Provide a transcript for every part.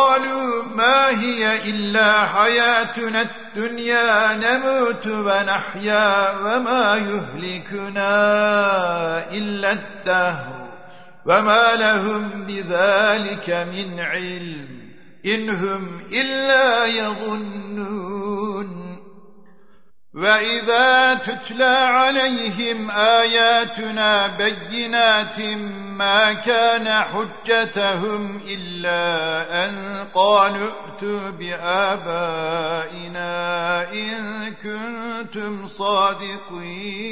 ما هي إلا حياتنا الدنيا نموت ونحيا وما يهلكنا إلا الدهر. وما لهم بذلك من علم إنهم إلا يظنون. وَإِذَا تُتْلَى عَلَيْهِمْ آيَاتُنَا بَيِّنَاتٍ مَا كَانَ حُجَّتَهُمْ إِلَّا أَن قَالُوا ائْتُوا بِآبَائِنَا إِن كُنتُمْ صَادِقِينَ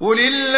قل الله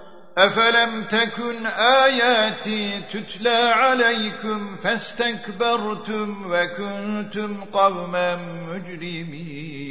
أفلم تكن آياتي تتلى عليكم فاستكبرتم وكنتم قوما مجرمين.